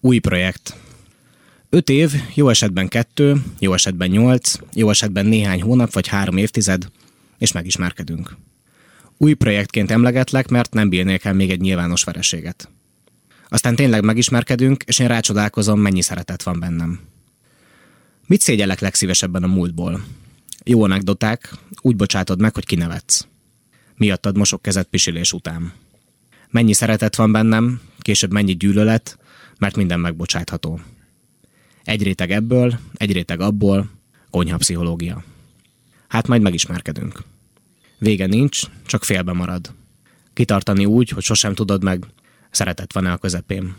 Új projekt. Öt év, jó esetben kettő, jó esetben nyolc, jó esetben néhány hónap vagy három évtized, és megismerkedünk. Új projektként emlegetlek, mert nem bírnék el még egy nyilvános vereséget. Aztán tényleg megismerkedünk, és én rácsodálkozom, mennyi szeretet van bennem. Mit szégyellek legszívesebben a múltból? Jó anekdoták, úgy bocsátod meg, hogy kinevetsz. Miattad mosok kezet pisilés után. Mennyi szeretet van bennem, később mennyi gyűlölet, mert minden megbocsátható. Egy réteg ebből, egy réteg abból, konyha pszichológia. Hát majd megismerkedünk. Vége nincs, csak félbe marad. Kitartani úgy, hogy sosem tudod meg, szeretet van-e a közepén.